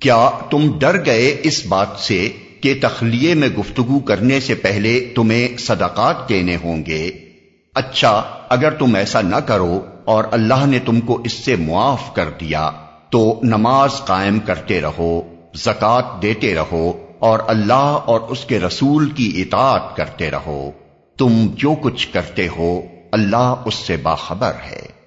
کیا تم ڈر گئے اس بات سے کہ تخلیے میں گفتگو کرنے سے پہلے تمہیں صدقات دینے ہوں گے؟ اچھا اگر تم ایسا نہ کرو اور اللہ نے تم کو اس سے معاف کر دیا، تو نماز قائم کرتے رہو زکات دیتے رہو اور اللہ اور اس کے رسول کی اطاعت کرتے رہو۔ تم جو کچھ کرتے ہو، اللہ اس سے باخبر ہے۔